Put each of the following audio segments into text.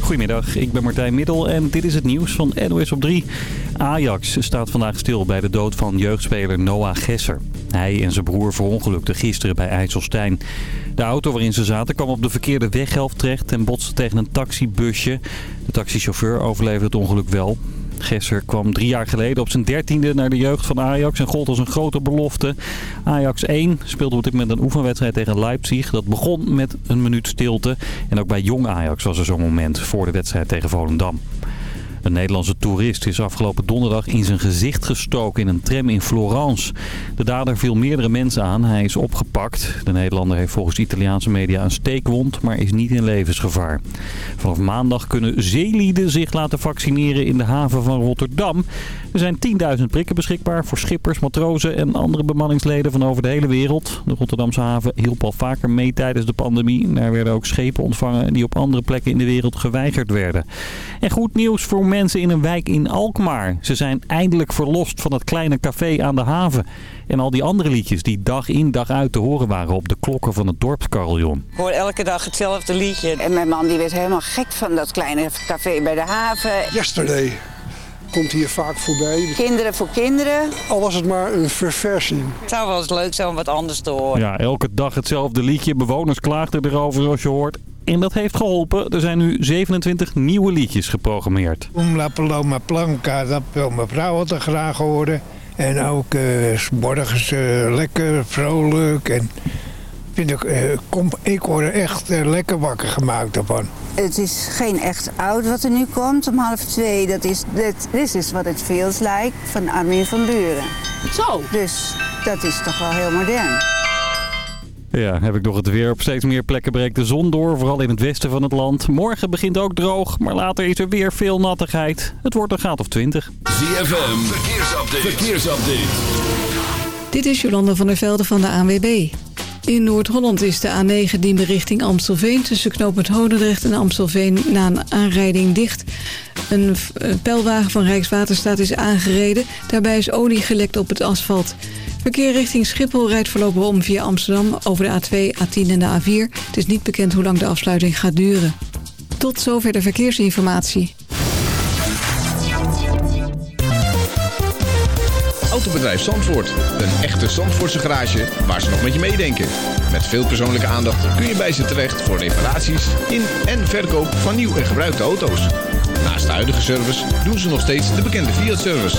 Goedemiddag, ik ben Martijn Middel en dit is het nieuws van NOS op 3. Ajax staat vandaag stil bij de dood van jeugdspeler Noah Gesser. Hij en zijn broer verongelukten gisteren bij IJsselstein. De auto waarin ze zaten kwam op de verkeerde weghelft terecht en botste tegen een taxibusje. De taxichauffeur overleefde het ongeluk wel. Gesser kwam drie jaar geleden op zijn dertiende naar de jeugd van Ajax en gold als een grote belofte. Ajax 1 speelde op dit moment een oefenwedstrijd tegen Leipzig. Dat begon met een minuut stilte. En ook bij jong Ajax was er zo'n moment voor de wedstrijd tegen Volendam. Een Nederlandse toerist is afgelopen donderdag in zijn gezicht gestoken in een tram in Florence. De dader viel meerdere mensen aan. Hij is opgepakt. De Nederlander heeft volgens Italiaanse media een steekwond, maar is niet in levensgevaar. Vanaf maandag kunnen zeelieden zich laten vaccineren in de haven van Rotterdam. Er zijn 10.000 prikken beschikbaar voor schippers, matrozen en andere bemanningsleden van over de hele wereld. De Rotterdamse haven hielp al vaker mee tijdens de pandemie. Daar werden ook schepen ontvangen die op andere plekken in de wereld geweigerd werden. En goed nieuws voor mensen in een wijk in Alkmaar. Ze zijn eindelijk verlost van het kleine café aan de haven. En al die andere liedjes die dag in dag uit te horen waren op de klokken van het dorpscarillon. Ik hoor elke dag hetzelfde liedje. En mijn man die werd helemaal gek van dat kleine café bij de haven. Yesterday komt hier vaak voorbij. Kinderen voor kinderen. Al was het maar een verversing. Het zou wel eens leuk zijn om wat anders te horen. Ja, elke dag hetzelfde liedje. Bewoners klaagden erover zoals je hoort. En dat heeft geholpen. Er zijn nu 27 nieuwe liedjes geprogrammeerd. Om La Paloma Blanca, dat wil mijn vrouw altijd graag horen. En ook uh, s morgens uh, lekker, vrolijk. En vind ik, uh, kom, ik word er echt lekker wakker gemaakt ervan. Het is geen echt oud wat er nu komt om half twee. Dat is This is What It Feels Like van Armin van Buren. Zo. Dus dat is toch wel heel modern. Ja, heb ik nog het weer. Op steeds meer plekken breekt de zon door, vooral in het westen van het land. Morgen begint ook droog, maar later is er weer veel nattigheid. Het wordt een graad of 20. ZFM, verkeersupdate. verkeersupdate. Dit is Jolanda van der Velde van de ANWB. In Noord-Holland is de A9 diende richting Amstelveen... tussen knooppunt Hodendrecht en Amstelveen na een aanrijding dicht. Een pijlwagen van Rijkswaterstaat is aangereden. Daarbij is olie gelekt op het asfalt. Verkeer richting Schiphol rijdt voorlopig om via Amsterdam... over de A2, A10 en de A4. Het is niet bekend hoe lang de afsluiting gaat duren. Tot zover de verkeersinformatie. Autobedrijf Zandvoort. Een echte Zandvoortse garage waar ze nog met je meedenken. Met veel persoonlijke aandacht kun je bij ze terecht voor reparaties in en verkoop van nieuw en gebruikte auto's. Naast de huidige service doen ze nog steeds de bekende Fiat-service.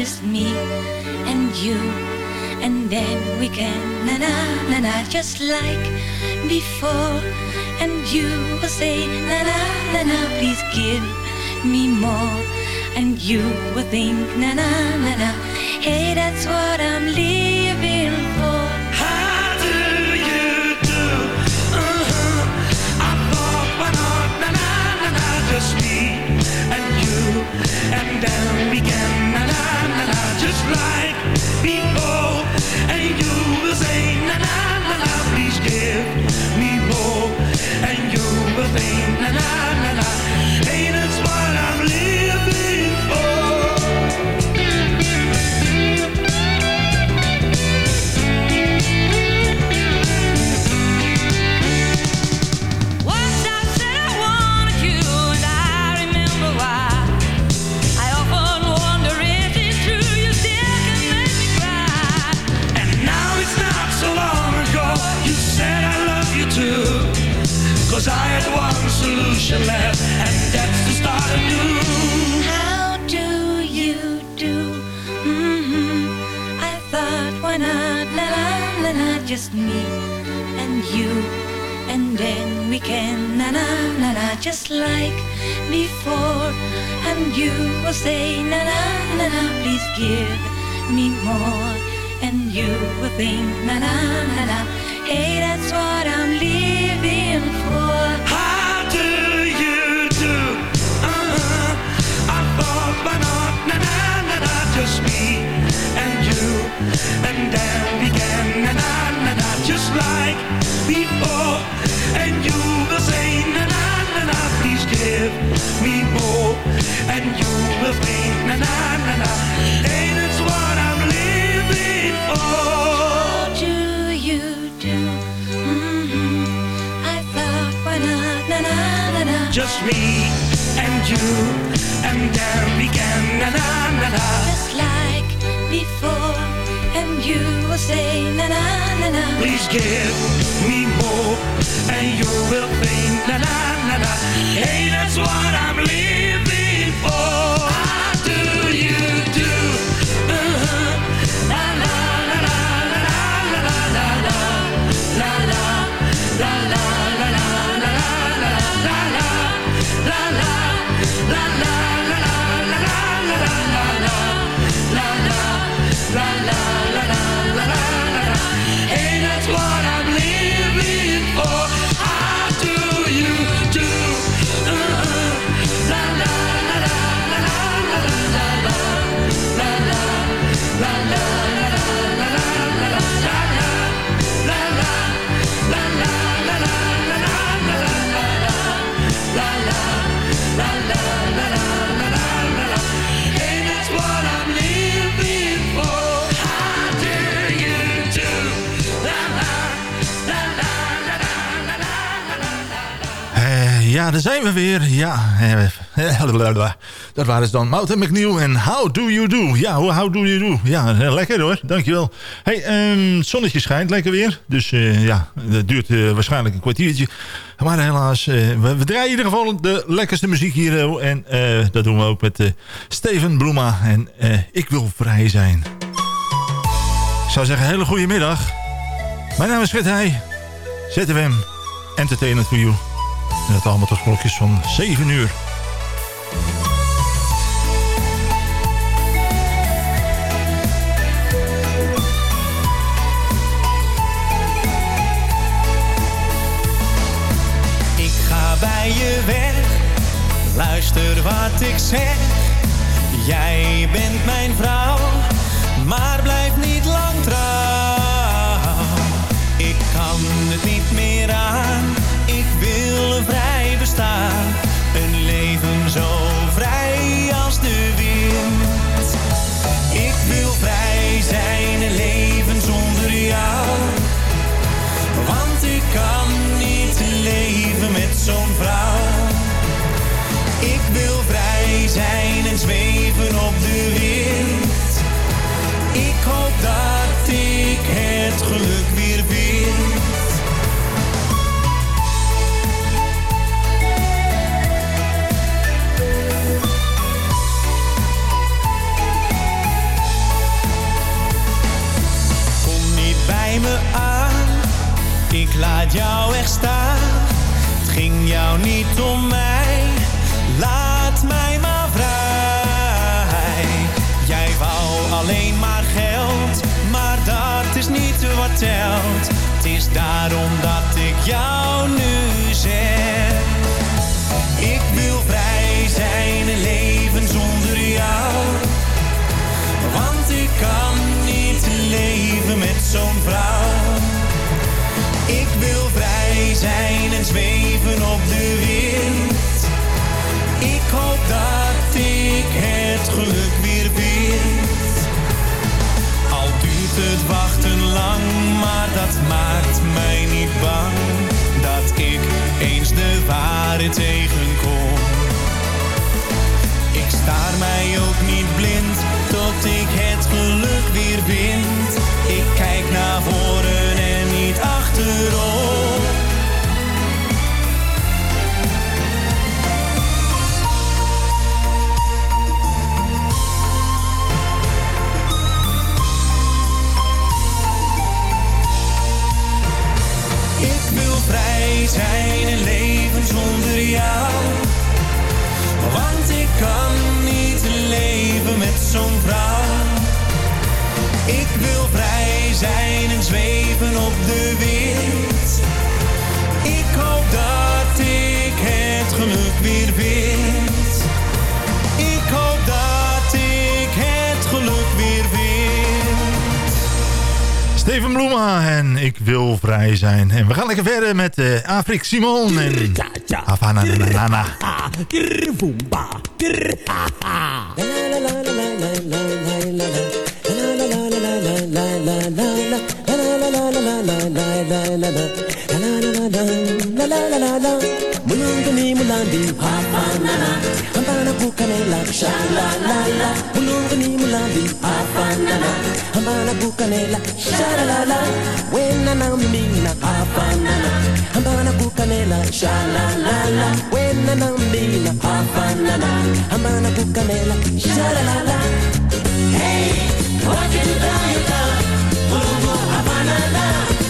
Just me and you. And then we can, na na na na, just like before. And you will say, na na na na, please give me more. And you will think, na na na na, hey, that's what I'm living for. Can, na na na na, just like before. And you will say, na na na na, please give me more, and you will think, na na na na, hey, that's what I'm living Just me and you, and then we can, na na na na. just like before. And you will say, na na na na. Please give me more, and you will think, na na na na. Hey, that's what I'm living for. Ja, daar zijn we weer. Ja, eh, dat waren ze dan. Mout en McNeil en How Do You Do. Ja, How Do You Do. Ja, eh, lekker hoor. Dankjewel. Hey, ehm, het zonnetje schijnt lekker weer. Dus eh, ja, dat duurt waarschijnlijk een kwartiertje. Maar helaas, we, draaien in ieder geval de lekkerste muziek hier. En dat doen we ook met Steven Bloema. En Ik Wil Vrij Zijn. Ik zou zeggen, hele goede middag. Mijn naam is Fred Heij. ZFM. Entertainment for You. En dat allemaal tot klokjes van 7 uur. Ik ga bij je weg, luister wat ik zeg. Jij bent mijn vrouw, maar blijf niet lang trouw. Een leven zo vrij als de wind. Ik wil vrij zijn, een leven zonder jou. Want ik kan niet leven met zo'n vrouw. Ik wil vrij zijn en zweven op de wind. Ik hoop dat laat jou echt staan. Het ging jou niet om mij, laat mij maar vrij. Jij wou alleen maar geld, maar dat is niet wat telt. Het is daarom dat ik jou nu zeg. been zijn en zweven op de wind. Ik hoop dat ik het geluk weer vind. Ik hoop dat ik het geluk weer vind. Steven Bloema en ik wil vrij zijn. En we gaan lekker verder met uh, Afrik Simon en Havana na na na. Mulungani mulambi hafanana Hambana bukanela shalalala. Mulungani mulambi hafanana Hambana bukanela shalalala. Wena na mina hafanana Hambana bukanela shalalala Wena na mina hafanana Hambana bukanela shalalala. Hey, wakilidayada Mulungu hafanana Wakilidi, wakilidayada Mula mula na wena Hey, wakilidayada Mulungu hafanana Wakilidi, wakilidayada Mula mula na wena Mulungu ni mulambi hafanana Ambana bukanela shalalala Mulungu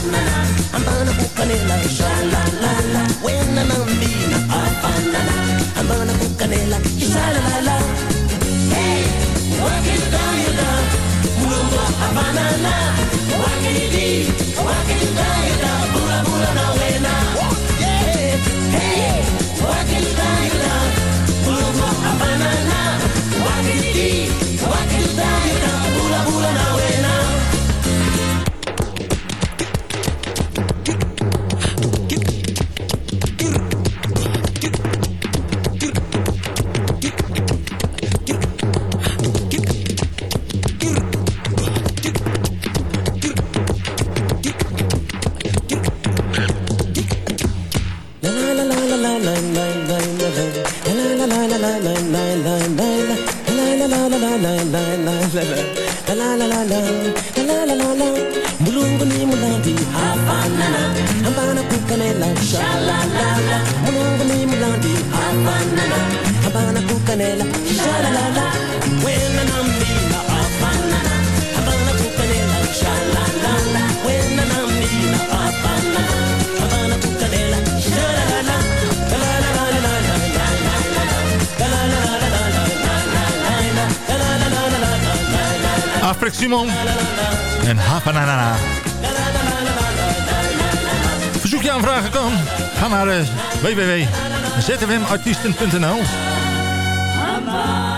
I'm gonna cook Sha la la la When I'm on I'm gonna cook Sha la la Hey you do a banana What you do What can you love Bula bula na Hey can you love a banana you love Bula bula Afrik Simon en Havanana. Verzoek je aanvragen kan. Ga naar uh, www.zfmartiesten.nl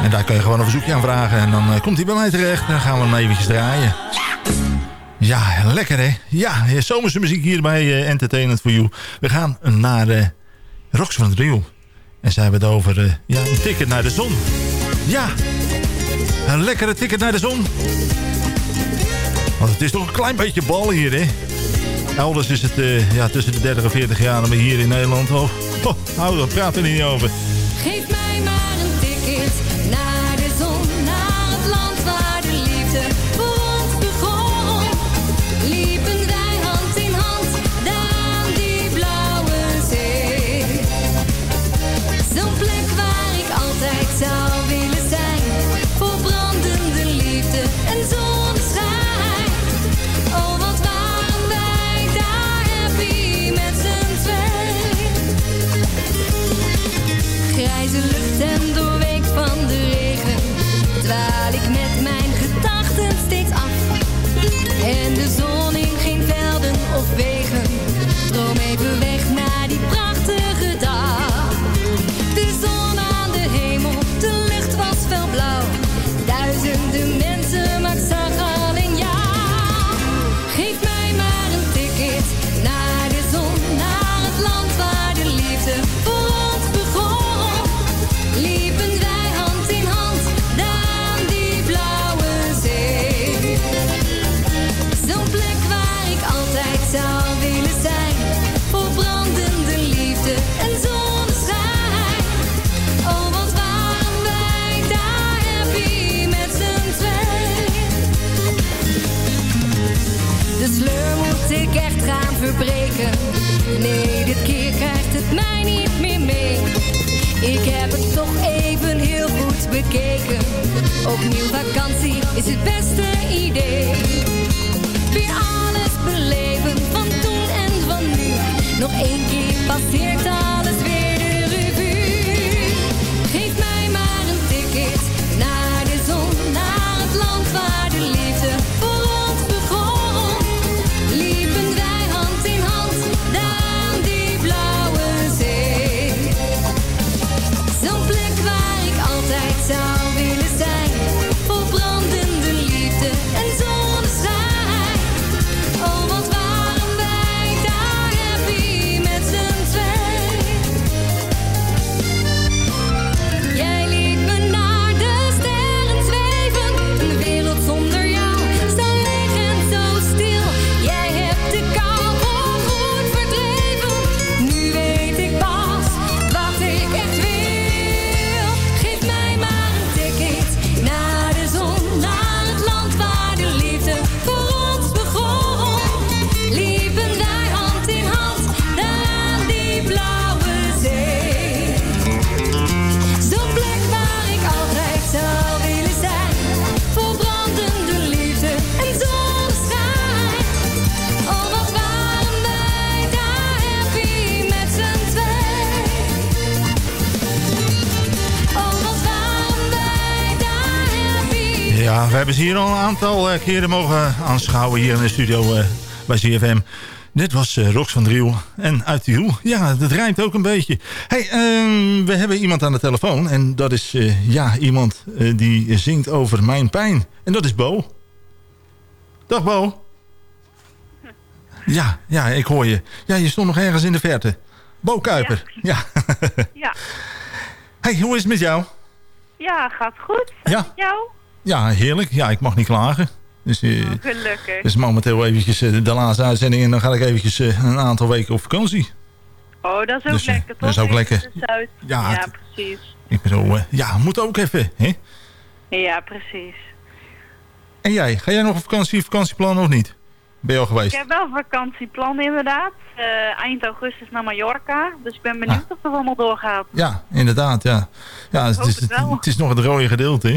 En daar kun je gewoon een verzoekje aanvragen. En dan uh, komt hij bij mij terecht. Dan gaan we hem eventjes draaien. Ja, lekker hè. Ja, zomerse muziek hier bij Entertainment for You. We gaan naar uh, Rox van het Rio. En zij hebben het over ja, een ticket naar de zon. Ja, een lekkere ticket naar de zon. Want het is toch een klein beetje bal hier, hè? Elders is het uh, ja, tussen de 30 en 40 jaar, maar hier in Nederland... Oh, oh, hou, daar praten we niet over. Geef mij maar een ticket Ja, we hebben ze hier al een aantal eh, keren mogen aanschouwen hier in de studio eh, bij CFM. Dit was eh, Rox van Driel en uit de Hiel. Ja, dat rijmt ook een beetje. hey, ehm, we hebben iemand aan de telefoon. En dat is ja, iemand die zingt over mijn pijn. En dat is Bo. Dag Bo. Ja, ja, ik hoor je. Ja, je stond nog ergens in de verte. Bo Kuiper. Ja. Ja, hey, hoe is het met jou? ja gaat goed. Ja. Met jou? Ja, heerlijk. Ja, ik mag niet klagen. Dus, Oh, gelukkig. dus momenteel eventjes eh, de laatste uitzending en dan ga ik eventjes eh, een aantal weken op vakantie. Oh, dat is ook Dus, lekker, toch? dat is ook lekker. Ja, Ja, het- precies. Ik bedoel, ja, moet ook even. Hè? Ja, precies. En jij, ga jij nog op vakantie, vakantieplannen of niet? Ben je al geweest? Ik heb wel vakantieplannen inderdaad. Eind augustus naar Mallorca. Dus ik ben benieuwd Ah. of dat allemaal doorgaat. Ja, inderdaad, ja. Ja, het is, het het is nog het rode gedeelte, hè?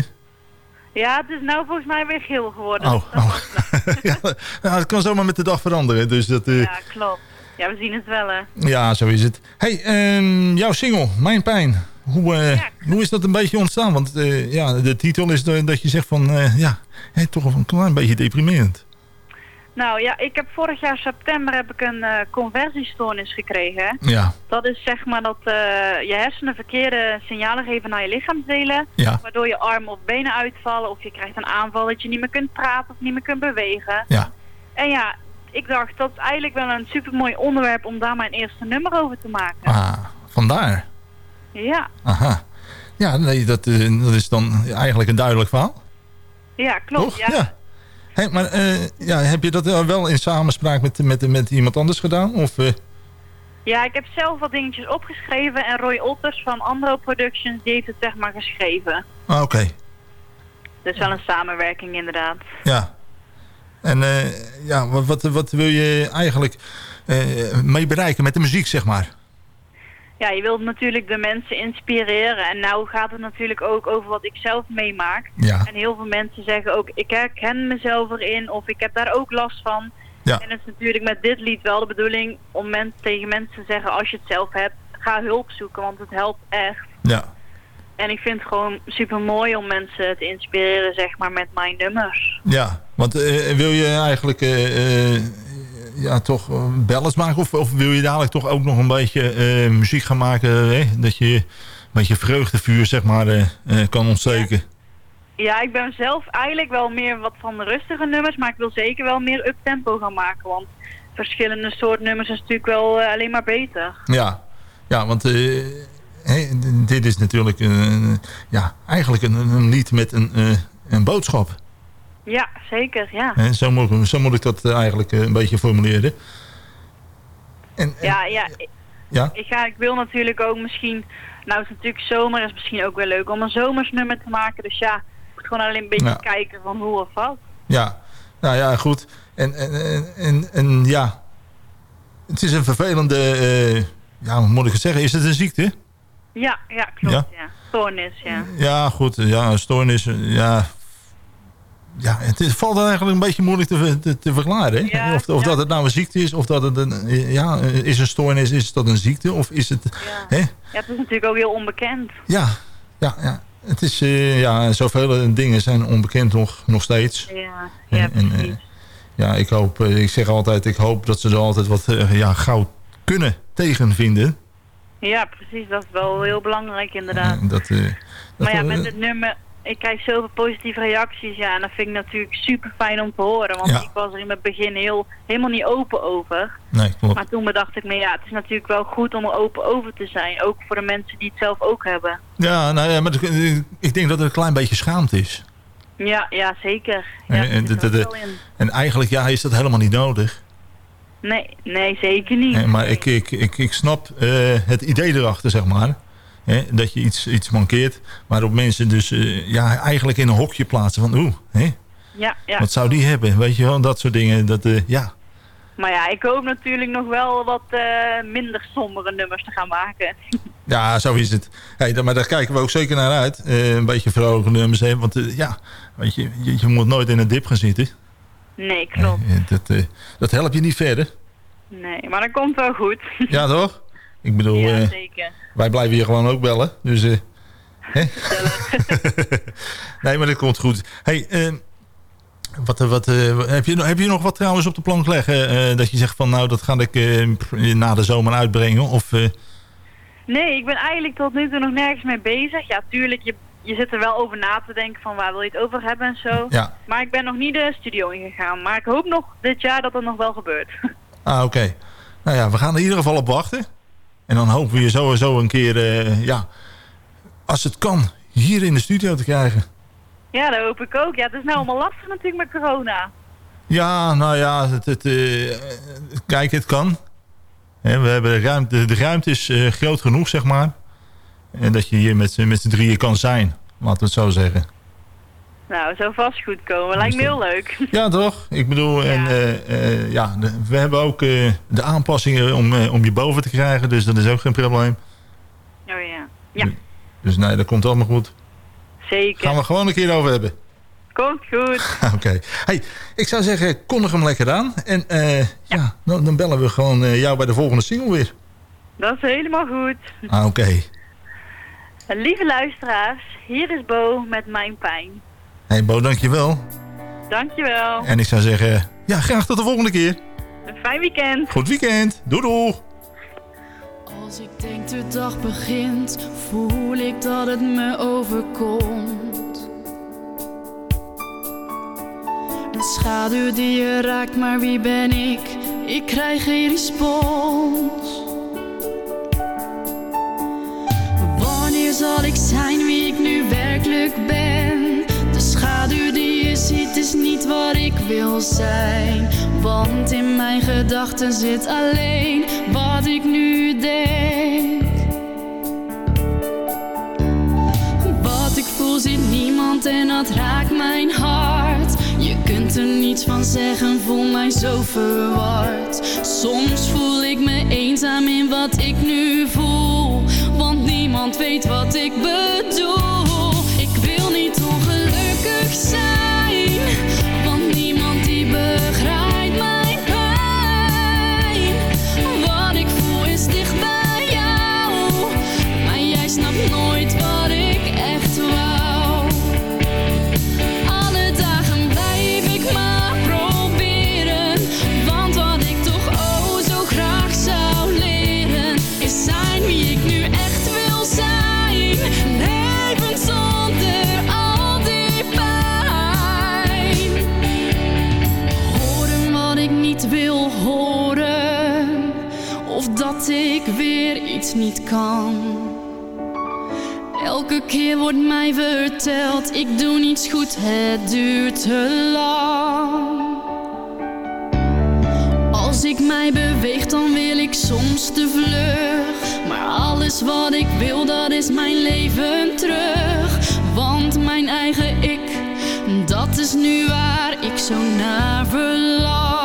Ja, het is nou volgens mij weer geel geworden. Oh, oh. ja, nou, het kan zomaar met de dag veranderen, dus dat... eh, Ja, klopt. Ja, we zien het wel, hè. Ja, zo is het. hey, ehm, jouw single, Mijn Pijn. Hoe, eh, hoe is dat een beetje ontstaan? Want eh, ja, de titel is dat je zegt van... ja, toch een klein beetje deprimerend. Nou ja, ik heb vorig jaar september heb ik een eh, conversiestoornis gekregen. Ja. Dat is zeg maar dat eh, je hersenen verkeerde signalen geven naar je lichaamsdelen. Ja. Waardoor je armen of benen uitvallen of je krijgt een aanval dat je niet meer kunt praten of niet meer kunt bewegen. Ja. En ja, ik dacht dat is eigenlijk wel een supermooi onderwerp om daar mijn eerste nummer over te maken. Ah, vandaar. Ja, Aha. Ja, nee, dat, eh, dat is dan eigenlijk een duidelijk verhaal. ja klopt. Toch? Ja. Ja. Hey, maar eh, ja, heb je dat eh, wel in samenspraak met, met, met iemand anders gedaan? Of, eh, Ja, ik heb zelf wat dingetjes opgeschreven en Roy Otters van Andro Productions die heeft het zeg maar geschreven. ah, Oké, Dus wel een samenwerking inderdaad. ja. En ja, wat, wat, wat wil je eigenlijk mee bereiken met de muziek, zeg maar? Ja, je wilt natuurlijk de mensen inspireren. En nou gaat het natuurlijk ook over wat ik zelf meemaak. Ja. En heel veel mensen zeggen ook, ik herken mezelf erin of ik heb daar ook last van. Ja. En het is natuurlijk met dit lied wel de bedoeling om mensen tegen mensen te zeggen, als je het zelf hebt, ga hulp zoeken, want het helpt echt. Ja. En ik vind het gewoon super mooi om mensen te inspireren, zeg maar, met mijn nummers. Ja, want eh, wil je eigenlijk eh, eh, ja, toch eh, ballets maken? Of, of wil je dadelijk toch ook nog een beetje eh, muziek gaan maken? Hè? Dat je een beetje vreugdevuur zeg maar, eh, kan ontsteken? Ja, ik ben zelf eigenlijk wel meer wat van de rustige nummers, maar ik wil zeker wel meer up-tempo gaan maken, want verschillende soort nummers is natuurlijk wel alleen maar beter. Ja, ja want dit is natuurlijk een, ja, eigenlijk een, een lied met een, een boodschap. Ja, zeker, ja. Hè? Zo, moet, zo moet ik dat eh, eigenlijk eh, een beetje formuleren. En, en- Ja, ja. Ik, ja? ik, ga, ik wil natuurlijk ook misschien... Nou is het natuurlijk zomer, is misschien ook wel leuk om een zomersnummer te maken. Dus ja, ik moet gewoon alleen een beetje Ja. kijken van hoe of wat. Ja, nou ja, goed. En, en, en, en, en ja, het is een vervelende, eh, ja, moet ik het zeggen? Is het een ziekte? Ja, ja, klopt, Ja? ja. Stoornis, ja. Ja, goed. Ja, stoornis. Ja, ja het is, valt eigenlijk een beetje moeilijk te, te, te verklaren. Hè? Ja, of of dat het nou een ziekte is, of dat het een... Ja, is een stoornis, is dat een ziekte? Of is het... Hè? Ja, het is natuurlijk ook heel onbekend. Ja, ja, ja. Het is, eh, ja, zoveel dingen zijn onbekend nog, nog steeds. Ja, ja, en, eh, ja, ik hoop, eh, ik zeg altijd, ik hoop dat ze er altijd wat eh, ja, gauw kunnen tegenvinden. Ja, precies. Dat is wel heel belangrijk inderdaad. Dat, eh, dat, maar ja, eh, met het nummer... Ik krijg zoveel positieve reacties, ja. En dat vind ik natuurlijk super fijn om te horen. Want Ja. ik was er in het begin heel, helemaal niet open over. Nee, klopt. Maar toen bedacht ik me, ja, het is natuurlijk wel goed om er open over te zijn. Ook voor de mensen die het zelf ook hebben. Ja, nou ja, maar ik denk dat het een klein beetje schaamte is. Ja, ja zeker. Ja, En- de- de- eigenlijk ja, is dat helemaal niet nodig. Nee, nee, zeker niet. Eh, Maar ik, ik, ik, ik snap eh, het idee erachter, zeg maar. Hè, dat je iets, iets mankeert. Waarop mensen dus eh, ja, eigenlijk in een hokje plaatsen van... Oeh, hè, Ja, ja. wat zou die hebben? Weet je wel, dat soort dingen. Dat, eh, ja. Maar ja, ik hoop natuurlijk nog wel wat eh, minder sombere nummers te gaan maken. ja, zo is het. Hey, dan- maar daar kijken we ook zeker naar uit. Een beetje vrolijke nummers. Hè, want ja, weet je, je, je moet nooit in een dip gaan zitten. Nee, klopt. Dat, dat helpt je niet verder. Nee, maar dat komt wel goed. Ja, toch? Ik bedoel, Ja, eh, zeker. wij blijven hier gewoon ook bellen. Dus, eh? Nee, maar dat komt goed. Hey, eh, wat, eh, wat, heb, je, heb je nog wat trouwens op de plank leggen? dat je zegt van nou, dat ga ik eh, na de zomer uitbrengen? Of, Nee, ik ben eigenlijk tot nu toe nog nergens mee bezig. Ja, tuurlijk, je, je zit er wel over na te denken van waar wil je het over hebben en zo. Ja. Maar ik ben nog niet de studio ingegaan. Maar ik hoop nog dit jaar dat dat nog wel gebeurt. ah, oké. Nou ja, we gaan er in ieder geval op wachten. En dan hopen we je sowieso een keer, eh, ja, als het kan, hier in de studio te krijgen. ja, dat hoop ik ook. Ja, het is nou allemaal lastig natuurlijk met corona. Ja, nou ja, het, het, eh, kijk, het kan. We hebben de ruimte, de ruimte is eh, groot genoeg, zeg maar. En dat je hier met, met z'n drieën kan zijn, laten we het zo zeggen. Nou, zou vast goed komen. Lijkt me heel leuk. Ja, toch? Ik bedoel, en, eh, eh, ja, de- we hebben ook eh, de aanpassingen om, eh, om je boven te krijgen, dus dat is ook geen probleem. Oh ja. Ja, Dus nee, dat komt allemaal goed. zeker. Gaan we gewoon een keer over hebben. Komt goed. Oké. Hey, ik zou zeggen, kondig hem lekker aan. En eh, ja, dan, dan bellen we gewoon eh, jou bij de volgende single weer. Dat is helemaal goed. Ah, oké. Lieve luisteraars, hier is Bo met Mijn Pijn. Hey Bo, dankjewel. Dankjewel. En ik zou zeggen, ja, graag tot de volgende keer. Een fijn weekend. Goed weekend. Doei doei. Als ik denk de dag begint, voel ik dat het me overkomt. Een schaduw die je raakt, maar wie ben ik? Ik krijg geen respons. Wanneer zal ik zijn wie ik nu werkelijk ben? Schaduw die je ziet is niet wat ik wil zijn. Want in mijn gedachten zit alleen wat ik nu denk. Wat ik voel ziet niemand en dat raakt mijn hart. Je kunt er niets van zeggen, voel mij zo verward. Soms voel ik me eenzaam in wat ik nu voel. Want niemand weet wat ik bedoel. Ik wil niet ongelukkig zijn. Niet kan. Elke keer wordt mij verteld, ik doe niets goed, het duurt te lang. Als ik mij beweeg, dan wil ik soms te vlug. Maar alles wat ik wil, dat is mijn leven terug. Want mijn eigen ik, dat is nu waar ik zo naar verlang.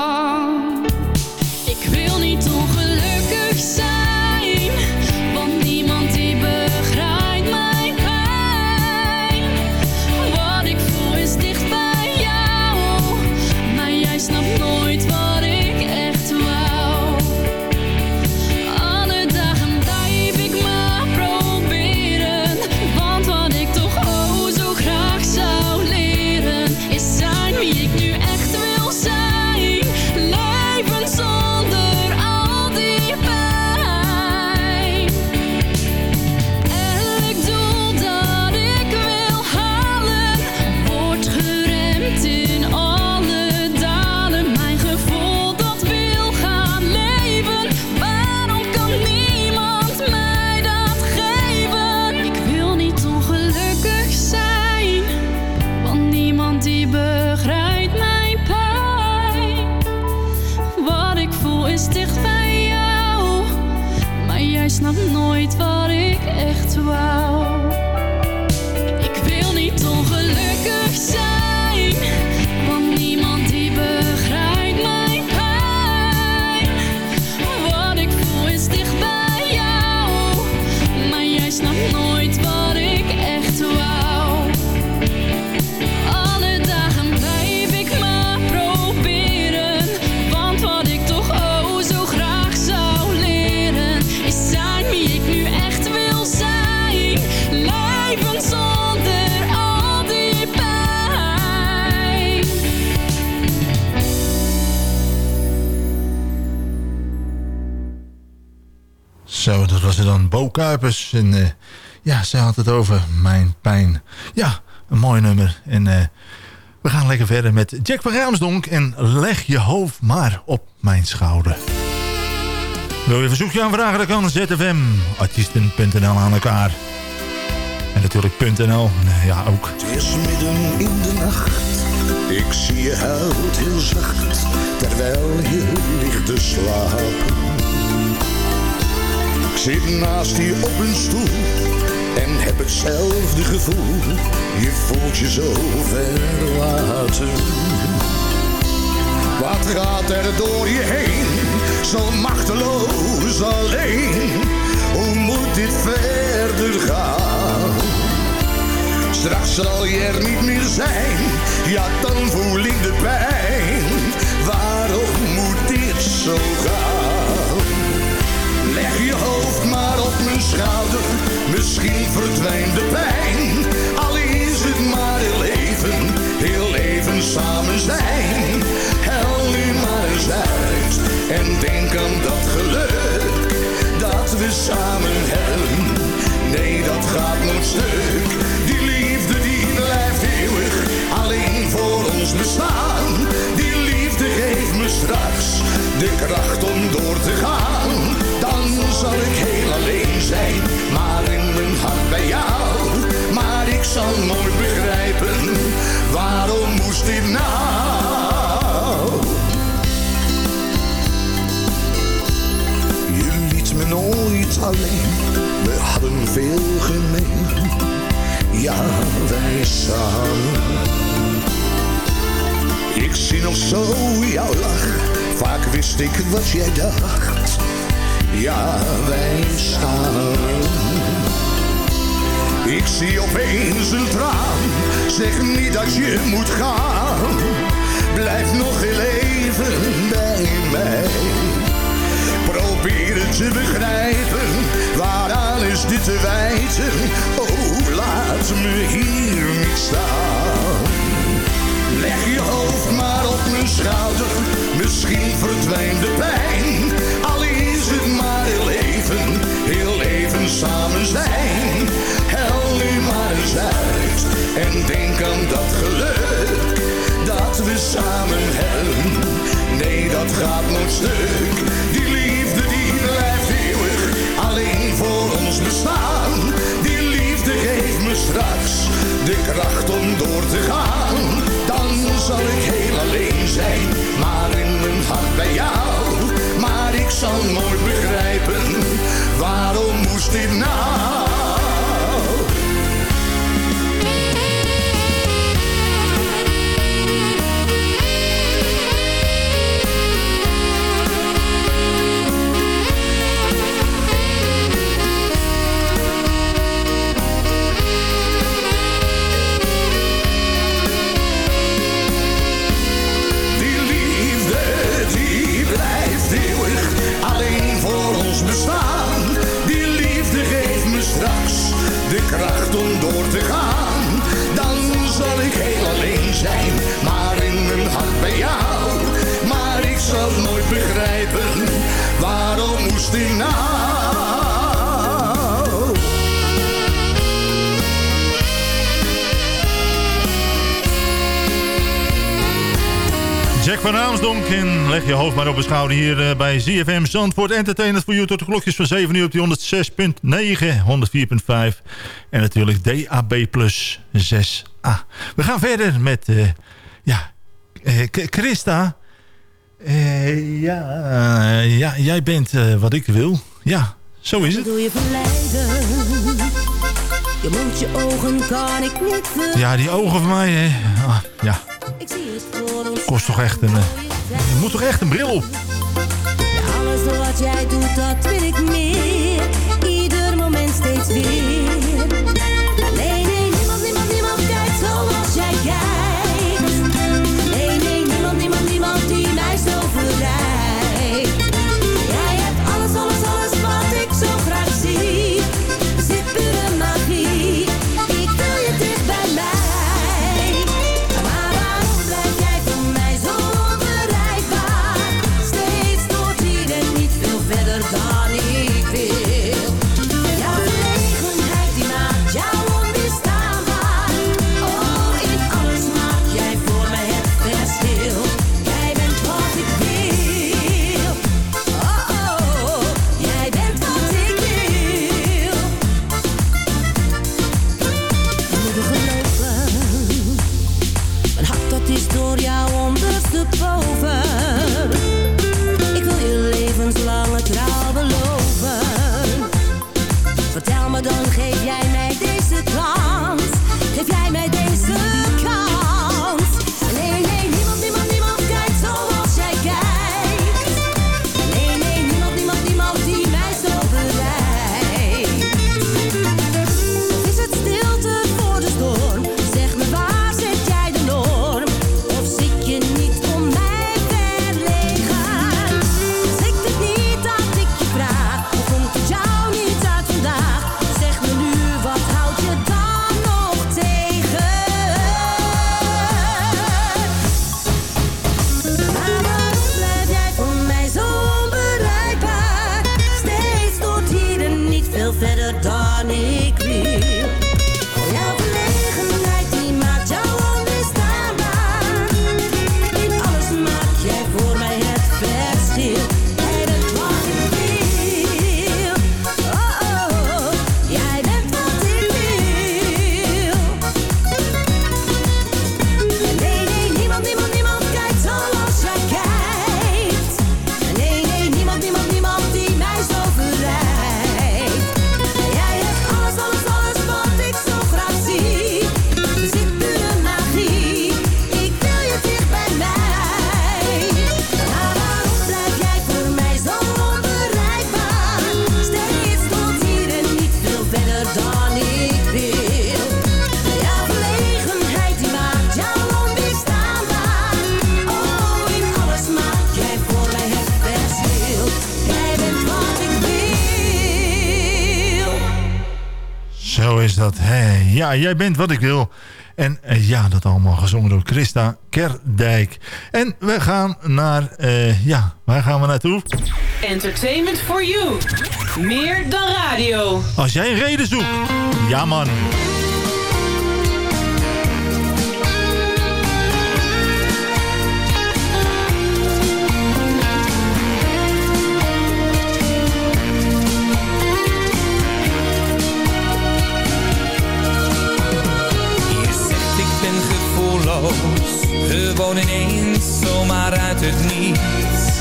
Snapt nooit wat ik echt wou. Was er dan Bo Kuipers. En eh, ja, zij had het over mijn pijn. Ja, een mooi nummer. En eh, we gaan lekker verder met Jack van Raamsdonk. En leg je hoofd maar op mijn schouder. Wil je verzoekje aanvragen? Dan kan ZFM. Artiesten.nl aan elkaar. En natuurlijk .nl. Ja, ook. Het is midden in de nacht, ik zie je huilt heel zacht, terwijl je ligt te slapen. Zit naast je op een stoel en heb hetzelfde gevoel, je voelt je zo verlaten. Wat gaat er door je heen, zo machteloos alleen, hoe moet dit verder gaan? Straks zal je er niet meer zijn, ja dan voel ik de pijn. Waarom moet dit zo gaan? Zal nooit begrijpen, waarom moest dit nou? Je liet me nooit alleen, we hadden veel gemeen. Ja, wij samen. Ik zie nog zo jouw lach, vaak wist ik wat jij dacht. Ja, wij samen. Ik zie opeens een traan, zeg niet dat je moet gaan. Blijf nog heel even bij mij. Probeer het te begrijpen, waaraan is dit te wijten? Oh, laat me hier niet staan. Leg je hoofd maar op mijn schouder, misschien verdwijnt de pijn. Het maar heel even, heel even samen zijn. Hel nu maar eens uit en denk aan dat geluk dat we samen hebben. Nee, dat gaat nooit stuk. Die liefde die blijft eeuwig alleen voor ons bestaan. Die liefde geeft me straks de kracht om door te gaan. Dan zal ik heel alleen zijn, maar in mijn hart bij jou. Ik zal nooit begrijpen, waarom moest dit nou? Om door te gaan. Dan zal ik heel alleen zijn, van Raamsdonk en leg je hoofd maar op een schouder hier eh, bij ZFM Zandvoort. Entertainment voor you tot de klokjes van 7 uur op die 106.9, 104.5 en natuurlijk DAB plus 6a. We gaan verder met, eh, ja, K- Christa. Ja, ja, jij bent wat ik wil. Ja, zo is het. Doe je verleiden. Je mond, je ogen kan ik niet. Ja, die ogen van mij, hè. Ah, ja, Ik zie het. Kost toch echt een... eh, je moet toch echt een bril op? Alles wat jij doet, dat wil ik meer. Ieder moment steeds weer. Ja, jij bent wat ik wil. En eh, ja, dat allemaal gezongen door Christa Kerdijk. En we gaan naar... eh, ja, waar gaan we naartoe? Entertainment for you. Meer dan radio. Als jij een reden zoekt. Ja, man. Gewoon ineens zomaar uit het niets.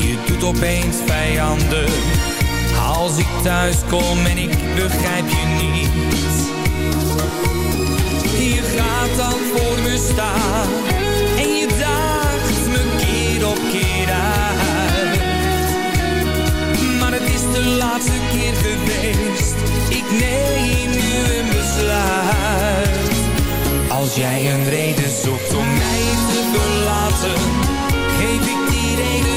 Je doet opeens vijandig, als ik thuis kom en ik begrijp je niet. Je gaat dan voor me staan en je daagt me keer op keer uit. Maar het is de laatste keer geweest, ik neem nu een besluit. Als jij een reden zoekt om mij te verlaten, geef ik die reden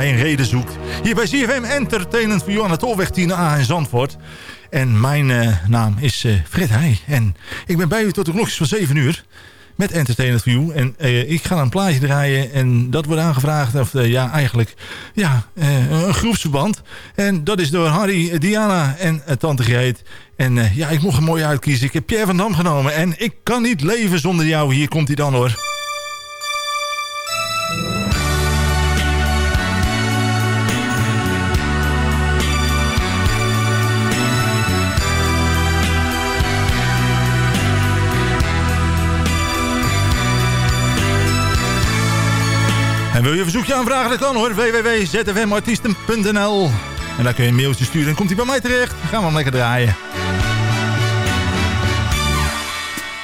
jij een reden zoekt. Hier bij CFM Entertainment voor de Tolweg 10A in Zandvoort. En mijn eh, naam is eh, Fred Heij. En ik ben bij u tot de klokjes van 7 uur. Met Entertainment for You. En eh, ik ga een plaatje draaien. En dat wordt aangevraagd. Of ja, eigenlijk ja, een groepsverband. En dat is door Harry, Diana en Tante Greet. En ja, ik mocht er mooi uitkiezen. Ik heb Pierre van Dam genomen. En ik kan niet leven zonder jou. Hier komt hij dan hoor. Wil je een verzoekje aanvragen? Dat kan hoor. www.zfmartiesten.nl En daar kun je een mailtje sturen en komt hij bij mij terecht. Dan gaan we hem lekker draaien.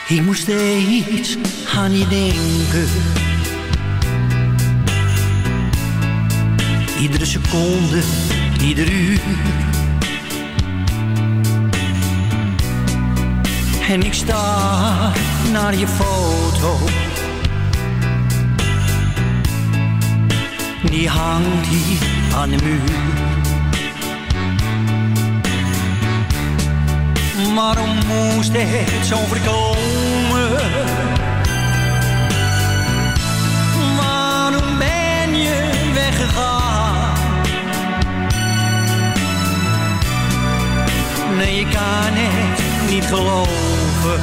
Ik moest steeds aan je denken. Iedere seconde, ieder uur. En ik sta naar je foto. Die hangt hier aan de muur. Waarom moest het zo voorkomen? Waarom ben je weggegaan? Nee, ik kan het niet geloven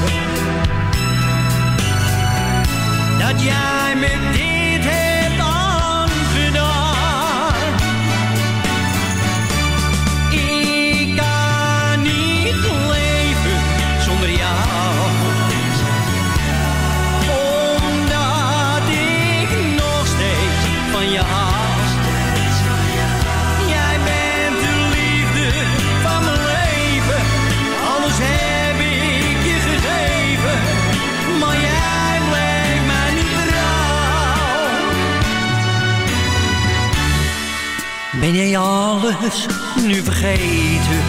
Dat jij me dit Ben jij alles nu vergeten?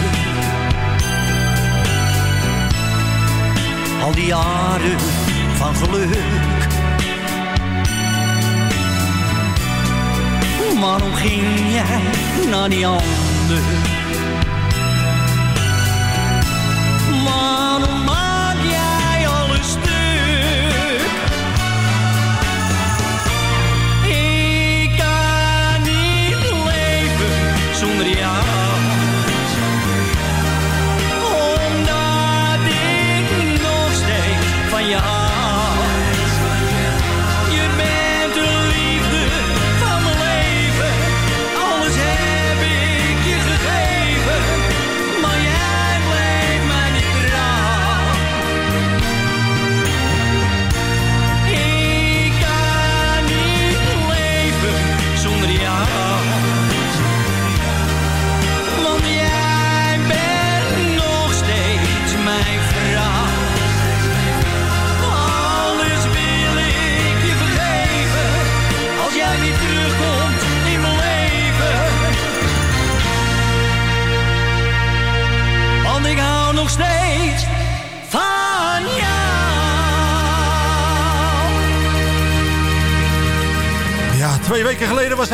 Al die jaren van geluk. Waarom ging jij naar die ander? Leven zonder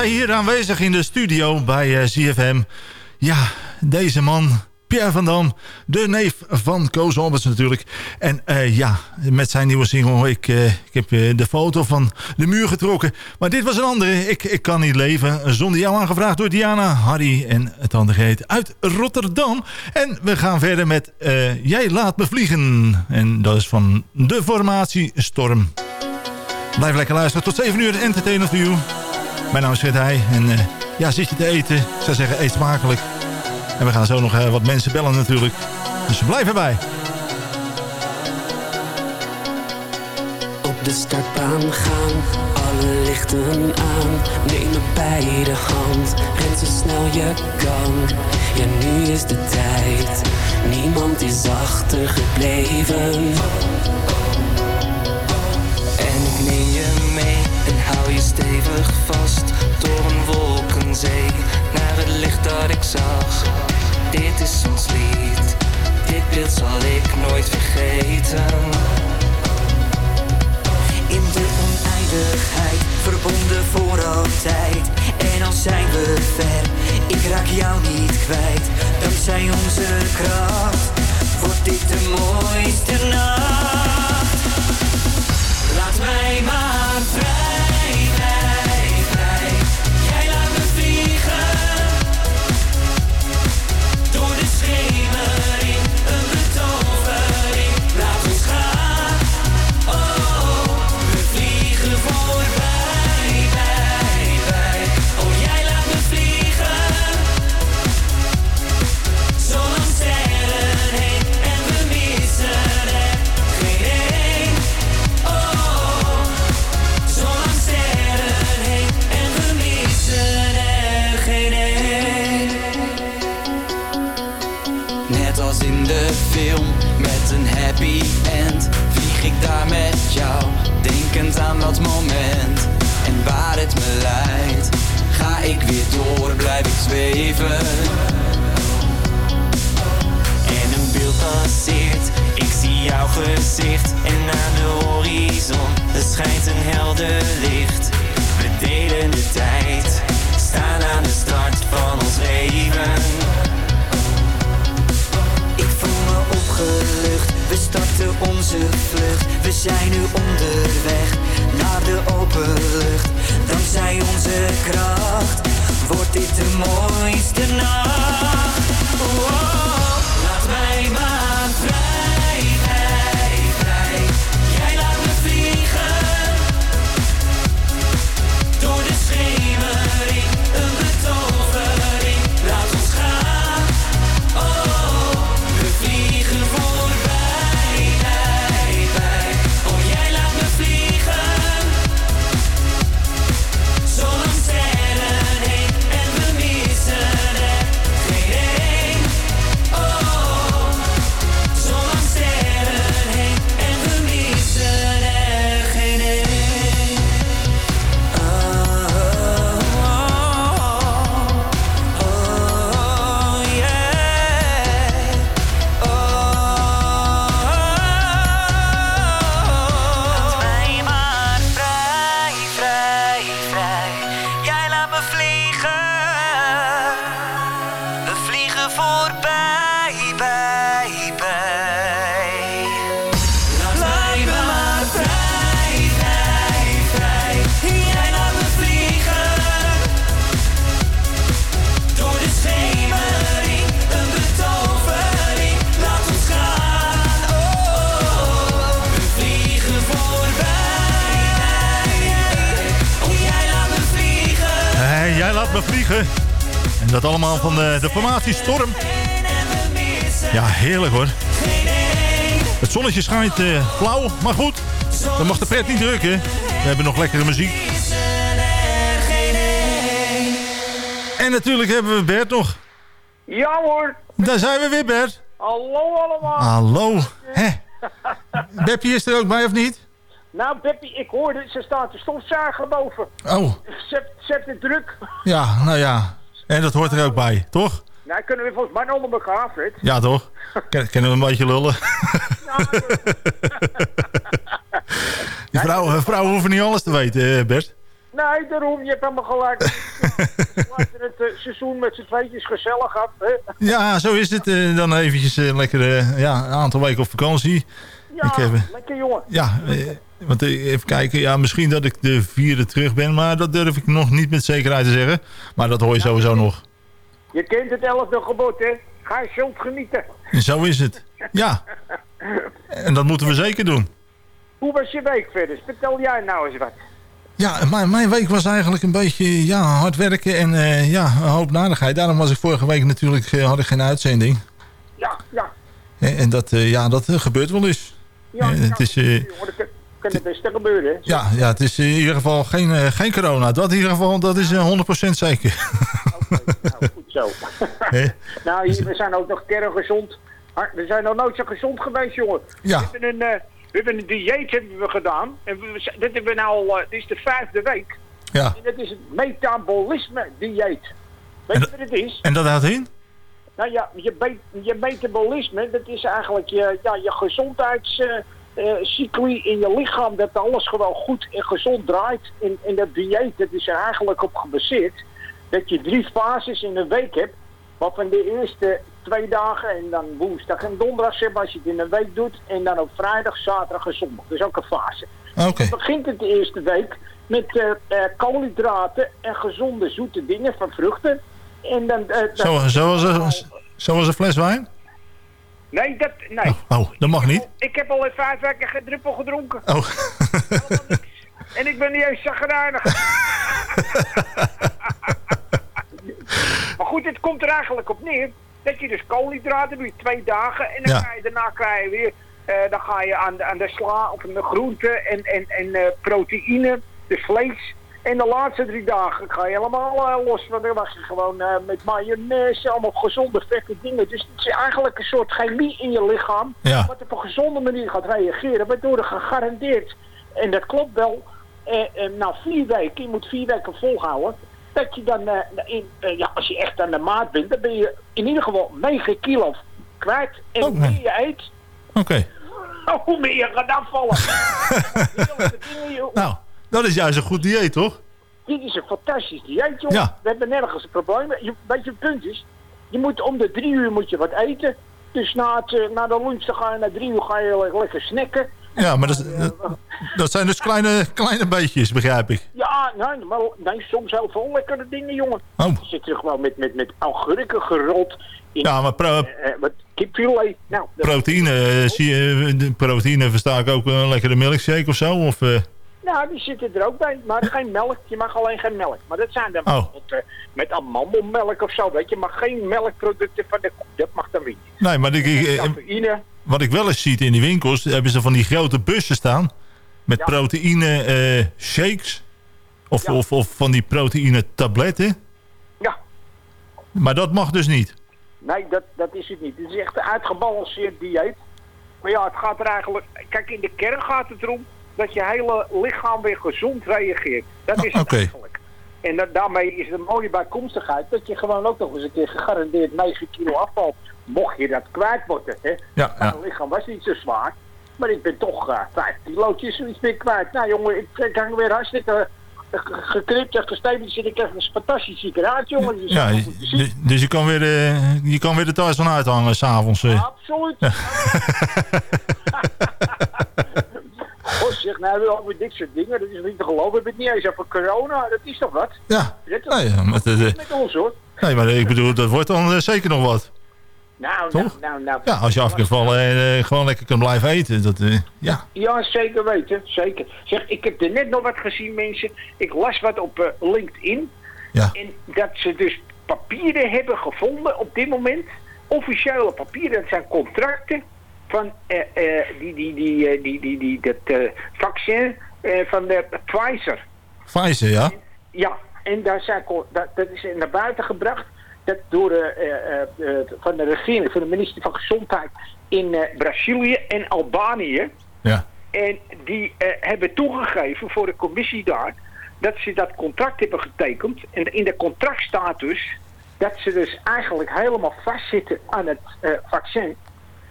hier aanwezig in de studio bij eh, ZFM. Ja, deze man, Pierre van Dam, de neef van Koos Albers natuurlijk. En eh, ja, met zijn nieuwe single, ik, eh, ik heb eh, de foto van de muur getrokken. Maar dit was een andere, ik, ik kan niet leven. Zonder jou aangevraagd door Diana, Harry en het andere heet uit Rotterdam. En we gaan verder met eh, Jij laat me vliegen. En dat is van de formatie Storm. Blijf lekker luisteren. Tot 7 uur entertainer voor. Mijn naam is Fred Heij. En eh, ja, zit je te eten? Ik zou zeggen, eet smakelijk. En we gaan zo nog eh, wat mensen bellen natuurlijk. Dus blijf erbij. Op de startbaan gaan, alle lichten aan. Neem me bij de hand, ren zo snel je kan. Ja, nu is de tijd, niemand is achtergebleven. En ik neem stevig vast. Door een wolkenzee, naar het licht dat ik zag. Dit is ons lied, dit beeld zal ik nooit vergeten. In de oneindigheid, verbonden voor altijd. En al zijn we ver, ik raak jou niet kwijt. Dankzij onze kracht, wordt dit de mooiste nacht. Laat mij maar een happy end. Vlieg ik daar met jou, denkend aan dat moment. En waar het me leidt, ga ik weer door, blijf ik zweven. En een beeld passeert, ik zie jouw gezicht. En aan de horizon, er schijnt een helder licht. We delen de tijd, staan aan de start van ons leven. Ik voel me opgelucht, we starten onze vlucht. We zijn nu onderweg naar de open lucht. Dankzij onze kracht wordt dit de mooiste nacht. Wow. Van de, de formatie Storm. Ja, heerlijk hoor. Het zonnetje schijnt eh, flauw, maar goed. Dan mag de pret niet drukken. We hebben nog lekkere muziek. En natuurlijk hebben we Bert nog. Ja hoor. Daar zijn we weer, Bert. Hallo allemaal. Hallo. Hè? Beppie is er ook bij of niet? Nou Beppie, ik hoorde, ze staat te stofzuigen boven. Oh, Zet, zet het druk. ja, nou ja. En dat hoort er ook bij, toch? Nou, kunnen we volgens mij onder elkaar, Fred. Ja, toch? Ken- Kennen we een beetje lullen? Die vrouwen, vrouwen hoeven niet alles te weten, eh, Bert. Nee, daarom, je hebt helemaal gelijk. Laten het eh, seizoen met z'n tweetjes gezellig af? Ja, zo is het. eh, dan eventjes lekker ja, een aantal weken op vakantie. Ja, Ik heb, lekker jongen. ja, want eh, even kijken. Ja, misschien dat ik de vierde terug ben, maar dat durf ik nog niet met zekerheid te zeggen. Maar dat hoor je sowieso nog. Je kent het elfde gebod, hè? Ga je zult genieten. En zo is het. Ja, en dat moeten we zeker doen. Hoe was je week verder? Vertel jij nou eens wat. Ja, mijn, mijn week was eigenlijk een beetje ja, hard werken en eh, ja, een hoop narigheid. Daarom was ik vorige week natuurlijk eh, had ik geen uitzending. Ja, ja. En, en dat, ja, dat gebeurt wel eens. Ja, het is, kan- kan het beste gebeuren, ja, ja, het is in ieder geval geen, eh, geen corona. Dat in ieder geval, dat is eh, 100% zeker. Goed zo. Nou, hier, we zijn ook nog kerngezond. Maar We zijn nog nooit zo gezond geweest, jongen. Ja. We hebben een, eh, we hebben een dieet hebben we gedaan. En we, dit hebben we nou al, eh, dit is de vijfde week. Ja. En dat is het metabolisme dieet. Weet je wat het is? En dat houdt in? Nou ja, je, je metabolisme, dat is eigenlijk je, ja, je gezondheidscycli in je lichaam. Dat alles gewoon goed en gezond draait. En, en dat dieet, dat is er eigenlijk op gebaseerd. Dat je drie fases in een week hebt. Waarvan de eerste twee dagen en dan woensdag en donderdag, zeg maar, als je het in een week doet. En dan op vrijdag, zaterdag en zondag. Is ook een fase. Oké. Dan begint het de eerste week met eh, eh, koolhydraten en gezonde zoete dingen van vruchten. En dan, eh, dan- Zo, zoals, een, zoals een fles wijn? Nee, dat, nee. Oh, dat mag niet. Ik heb al in vijf weken geen druppel gedronken. Oh. En ik ben niet eens zagrijnig. maar goed, het komt er eigenlijk op neer dat je dus koolhydraten doet, twee dagen. En dan Ja. ga je, daarna krijg je weer, eh, dan ga je aan de, aan de sla of aan de groenten en, en, en eh, proteïne, dus vlees. En de laatste drie dagen ga je helemaal eh, los. Want dan was je gewoon eh, met mayonaise, allemaal gezonde vette dingen. Dus het is eigenlijk een soort chemie in je lichaam. Ja. Wat op een gezonde manier gaat reageren. Waardoor er gegarandeerd, en dat klopt wel, eh, eh, na vier weken, je moet vier weken volhouden. Dat je dan, eh, in, ja, als je echt aan de maat bent, dan ben je in ieder geval 9 kilo kwijt. En hoe meer je eet, Oké. hoe meer je gaat afvallen. Nou, dat is juist een goed dieet, toch? Dit is een fantastisch dieet, jongen. Ja. We hebben nergens een probleem. Je, weet je, het punt is, je moet om de drie uur moet je wat eten. Dus na, het, eh, na de lunch dan ga je na drie uur ga je le- lekker snacken. Ja, maar dat, is- dat, zijn dus kleine, kleine beetjes, begrijp ik. Ja, nee, maar nee, soms heel veel lekkere dingen, jongen. Oh. Je zit er gewoon met, met, met augurken gerold. In, Ja, maar pro- eh, eh, wat kipfilet. Nou, proteïne, eh, zie je, proteïne versta ik ook een lekkere milkshake of zo? Of, eh, Nou, die zitten er ook bij, maar geen melk. Je mag alleen geen melk. Maar dat zijn dan Oh. bijvoorbeeld eh, met amandelmelk of zo, weet je. Maar geen melkproducten van de koe. Dat mag dan niet. nee, maar ik, ik- eh, Cafeïne. wat ik wel eens zie in die winkels, hebben ze van die grote bussen staan. Met proteïne eh, shakes. Of, of, of van die proteïne tabletten. Ja. Maar dat mag dus niet. Nee, dat, dat is het niet. Het is echt een uitgebalanceerd dieet. Maar ja, het gaat er eigenlijk... Kijk, in de kern gaat het erom dat je hele lichaam weer gezond reageert. Dat is het eigenlijk. En dat, daarmee is de mooie bijkomstigheid dat je gewoon ook nog eens een keer gegarandeerd 9 kilo afvalt. Mocht je dat kwijt worden. Hè? Ja, Mijn lichaam was niet zo zwaar. Maar ik ben toch eh 5 kilootjes zoiets weer kwijt. Nou jongen, ik, ik hang weer hartstikke eh, ge- geknipt en gesteven. Zit ik echt een fantastisch ziek uit, jongen. Dus Ja, je dus- je kan weer, eh, je kan weer de thuis van uithangen s'avonds. eh. Absoluut. zeg, nou we over dit soort dingen. Dat is niet te geloven. We hebben het niet eens over corona. Dat is toch wat? Ja. Dat Nee, ja, maar eh, met ons hoor. nee, maar ik bedoel, dat wordt dan eh, zeker nog wat. Nou, Toch? nou, nou, nou. Ja, als je af kunt vallen en eh, gewoon lekker kan blijven eten. Dat, ja. Ja, zeker weten. Zeker. Zeg, ik heb er net nog wat gezien, mensen. Ik las wat op LinkedIn. Ja. En dat ze dus papieren hebben gevonden op dit moment. Officiële papieren, dat zijn contracten van eh, eh, die, die, die, eh, die, die, die, dat vaccin van de Pfizer. Pfizer, ja? Ja, en daar zijn, dat, dat is naar buiten gebracht. Dat door de, van de regering, van de minister van Gezondheid in Brazilië en Albanië. Ja. En die hebben toegegeven voor de commissie daar dat ze dat contract hebben getekend. En in de contract staat dus dat ze dus eigenlijk helemaal vastzitten aan het vaccin.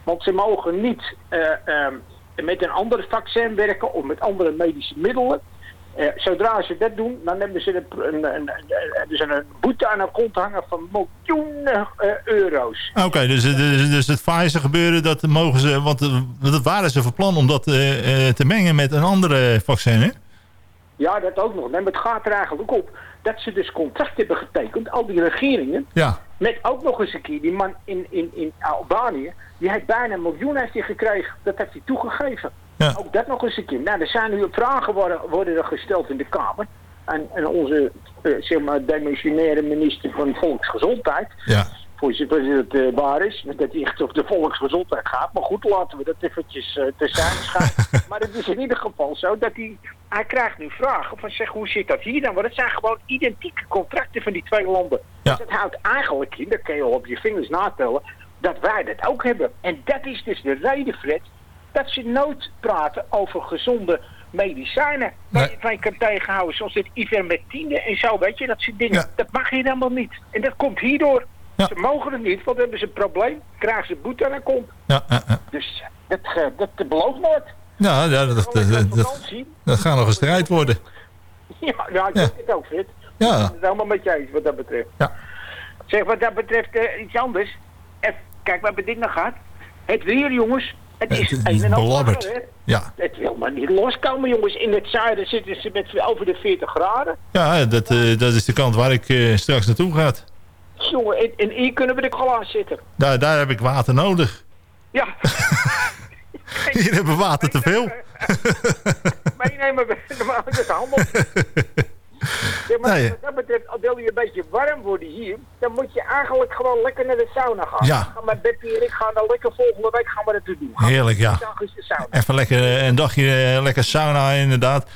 Want ze mogen niet eh, ehm, met een ander vaccin werken of met andere medische middelen. Eh, zodra ze dat doen, dan hebben ze een, een, een, een boete aan hun kont hangen van miljoenen eh, euro's. Oké, dus, dus, dus het Pfizer gebeuren, dat mogen ze... Want dat waren ze van plan om dat te mengen met een andere vaccin, hè? Ja, dat ook nog. Nee, maar het gaat er eigenlijk op dat ze dus contract hebben getekend, al die regeringen. Ja. Met ook nog eens een keer, die man in, in, in Albanië, die heeft bijna een miljoen heeft hij gekregen. Dat heeft hij toegegeven. Ja. Ook dat nog eens een keer. Nou, er zijn nu vragen worden, worden er gesteld in de Kamer. En, en onze, eh, zeg maar, demissionaire minister van Volksgezondheid. Ja. Voor zover het eh, waar is, dat hij echt op de volksgezondheid gaat. Maar goed, laten we dat eventjes eh te zijn schijnen. maar het is in ieder geval zo dat hij, hij krijgt nu vragen van zeg, hoe zit dat hier dan? Want het zijn gewoon identieke contracten van die twee landen. Dus dat houdt eigenlijk in, dat kan je al op je vingers natellen, dat wij dat ook hebben. En dat is dus de reden, Fred, dat ze nooit praten over gezonde medicijnen. Waar je van kan tegenhouden, zoals dit ivermectine en zo, weet je, dat soort dingen. Dat mag hier helemaal niet. En dat komt hierdoor. Ze mogen het niet, want dan hebben ze een probleem. Krijgen ze boete en dan komt. Ja, ja, ja. Dus dat, eh, dat belooft nooit. Ja, ja, dat, dat, dat, gaat nog een strijd worden. Ja, nou, ik Ja. denk het ook, Fred. Ja. Ik ben het helemaal met je eens wat dat betreft. Ja. Zeg, wat dat betreft eh, iets anders. Even, kijk, we hebben dit nog gehad. Het weer, jongens. Het is Het een en ander. Ja. Het wil maar niet loskomen, jongens. In het zuiden zitten ze met over de 40 graden. Ja, dat, eh, dat is de kant waar ik eh, straks naartoe ga. Jongen, en, en hier kunnen we gewoon aan zitten. Daar, daar heb ik water nodig. Ja. Hier hebben we water te veel. Meenemen we is handel. Ja, maar Nee. wat dat betreft, wil je een beetje warm worden hier, dan moet je eigenlijk gewoon lekker naar de sauna gaan. Ja. Gaan maar Beppie en ik gaan dan lekker volgende week gaan we dat doen. Gaan Heerlijk, ja. de. Even lekker een dagje eh, lekker sauna, inderdaad.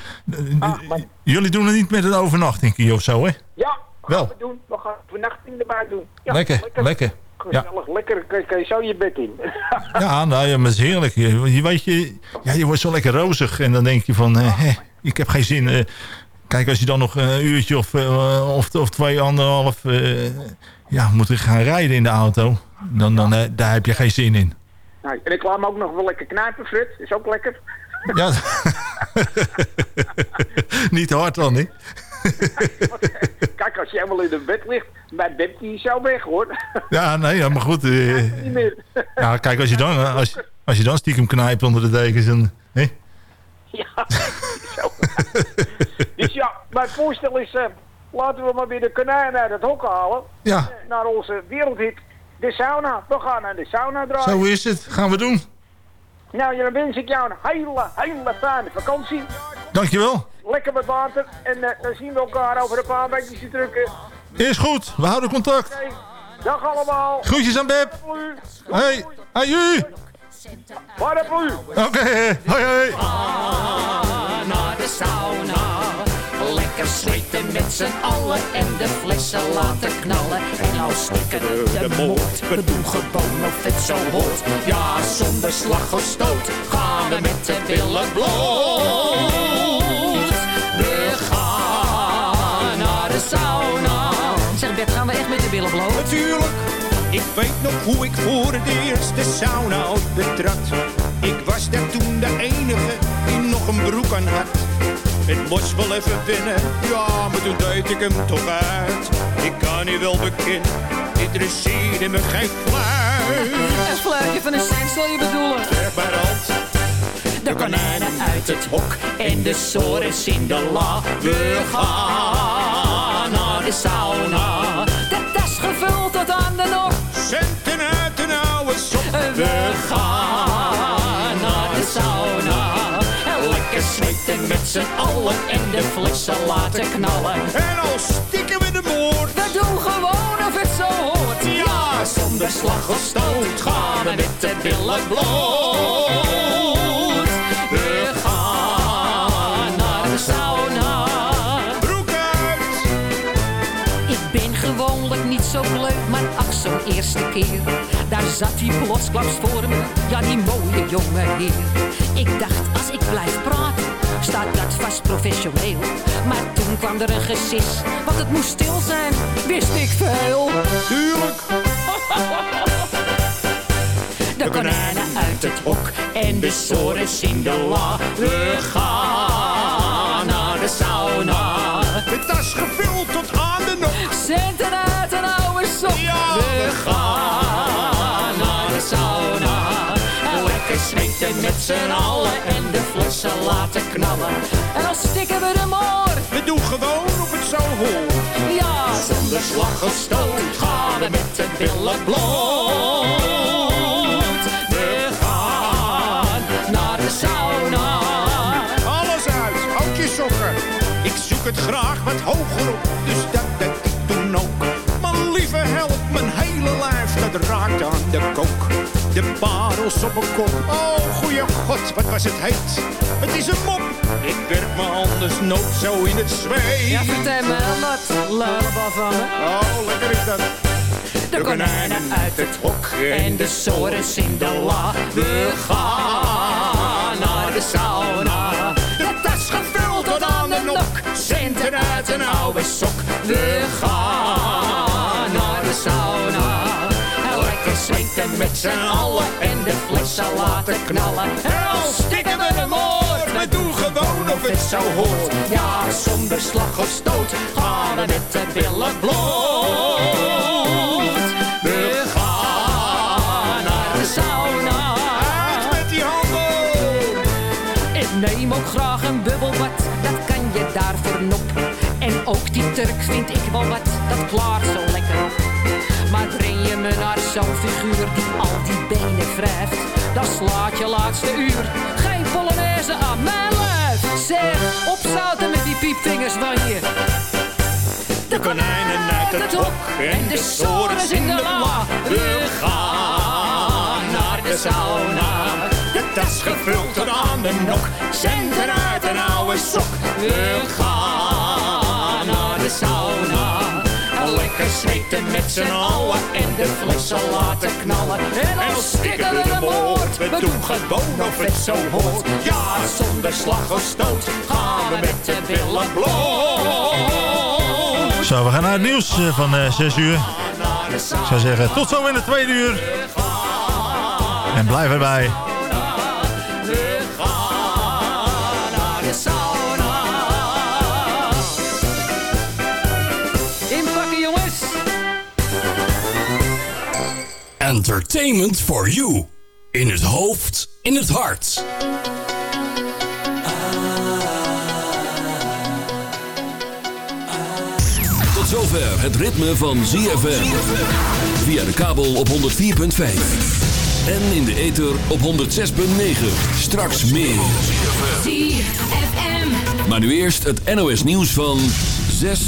Jullie doen het niet met een overnachting of zo, hè? Ja, Wel. we doen. We gaan vernachting erbij doen. Ja, Lekker, lekker. Ja. Gezellig, lekker. Kan, kan je zo je bed in. Ja, nou ja, maar is heerlijk. Je, weet je, ja, je wordt zo lekker rozig en dan denk je van, eh, hè, ik heb geen zin. eh. kijk, als je dan nog een uurtje of, eh, of, of twee, anderhalf, eh, ja, moet gaan rijden in de auto, dan, dan daar heb je geen zin in. Nee, en ik laat me ook nog wel lekker knijpen, Frit. Is ook lekker. Ja. Niet hard dan, hè? Als je helemaal in het bed ligt, bed die is zo weg, hoor. Ja, nee, ja, maar goed. eh, Niet meer. ja, kijk, als je dan, eh, als, als je dan stiekem knijpt onder de dekens, dan... Hè? Ja, zo. dus ja, mijn voorstel is, eh, laten we maar weer de konijn uit het hok halen. Ja. Naar onze wereldhit, de sauna. We gaan naar de sauna draaien. Zo is het. Gaan we doen. Nou, dan wens ik jou een hele, hele fijne vakantie. Dankjewel. Lekker met water. En eh, dan zien we elkaar over een paar weken terug. Is goed. We houden contact. Dag allemaal. Groetjes aan Beb. Hey, hey u. Paraplu. Oké, hoi hoi. naar de sauna. Lekker zweten met z'n allen en de flessen laten knallen. En nou stikken we de moord. We doen gewoon of het zo hoort. Ja, zonder slag of stoot gaan we met de billen bloot. Natuurlijk. Ik weet nog hoe ik voor het eerst de sauna betrad. Ik was daar toen de enige die nog een broek aan had. Het moest wel even binnen, ja, maar toen deed ik hem toch uit. Ik kan niet wel bekend, interesseerde me geen fluit. Een fluitje van een cent zal je bedoelen? Zeg maar dat. De konijnen uit het hok en de sores in de la. We gaan naar de sauna. We gaan naar de sauna. Lekker zweten met z'n allen en de flessen laten knallen. En al stikken we de moord. We doen gewoon of het zo hoort. Ja, zonder slag of stoot gaan we met de billen bloot. We gaan naar de sauna. Broek uit. Ik ben gewoonlijk niet zo leuk, maar ach zo'n eerste keer. Zat hij plotsklaps voor me, ja die mooie jonge heer. Ik dacht, als ik blijf praten, staat dat vast professioneel. Maar toen kwam er een gesis, want het moest stil zijn, wist ik veel. Tuurlijk. De konijnen uit het hok en de sores in de la. We gaan naar de sauna. De tas gevuld tot aan de nok. Centen uit een oude sok. We gaan met z'n allen en de flessen laten knallen. En dan stikken we de moord. We doen gewoon of het zo hoort. Ja, zonder slag of stoot gaan we met de billen bloot. We gaan naar de sauna. Alles uit, houd je sokken. Ik zoek het graag wat hoger op, dus dat deed ik toen ook. Maar lieve help, mijn hele lijf, dat raakt aan de kook. De parels op een kop, oh goeie god, wat was het heet. Het is een mop, ik werk me anders nooit zo in het zweet. Ja, vertel me wat, lullebal van me. Oh, lekker is dat. De konijnen uit het hok en de sores in de la. We gaan naar de sauna. De tas gevuld tot aan de nok. Centen uit een oude sok. We gaan met z'n allen en de flessen laten knallen. En dan stikken we de moord. We doen gewoon of het zo hoort. Ja, zonder slag of stoot gaan we met de billen bloot. We gaan naar de sauna. Uit met die handen. Ik neem ook graag een bubbelbad, dat kan je daarvoor nop. En ook die Turk vind ik wel wat, dat klaart zo. Je me naar zo'n figuur die al die benen wrijft, dan slaat je laatste uur. Geen polonaise aan mijn lijf. Zeg, opzouten met die piepvingers van je. De konijnen uit het hok en de sores in de la. We gaan naar de sauna. De tas gevuld tot aan de nok. Centen uit een oude sok. We gaan. Lekker zweten met z'n allen en de flessen laten knallen. En dan stikken we de moord. We doen gewoon of het zo hoort. Ja, zonder slag of stoot gaan we met de billen bloot. Zo, we gaan naar het nieuws eh, van eh 6 uur. Ik zou zeggen, tot zo in de tweede uur. En blijf erbij. Entertainment for you. In het hoofd, in het hart. Tot zover het ritme van ZFM. Via de kabel op 104.5. En in de ether op 106.9. Straks meer. ZFM. Maar nu eerst het NOS nieuws van 6